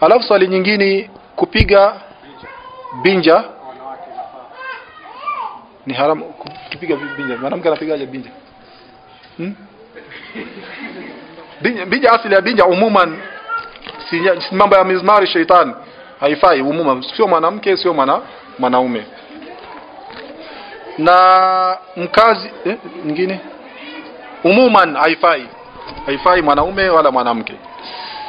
alafu swali nyingine kupiga binja ni haramu? Kupiga binja mwanamke anapigaje binja? Hmm? binja, binja asili ya binja umuman. Si, si mambo ya mizmari shaitan haifai umuman sio mwanamke sio mwana mwanaume. Na mkazi eh, nyingine? Umuman haifai. Haifai mwanaume wala mwanamke.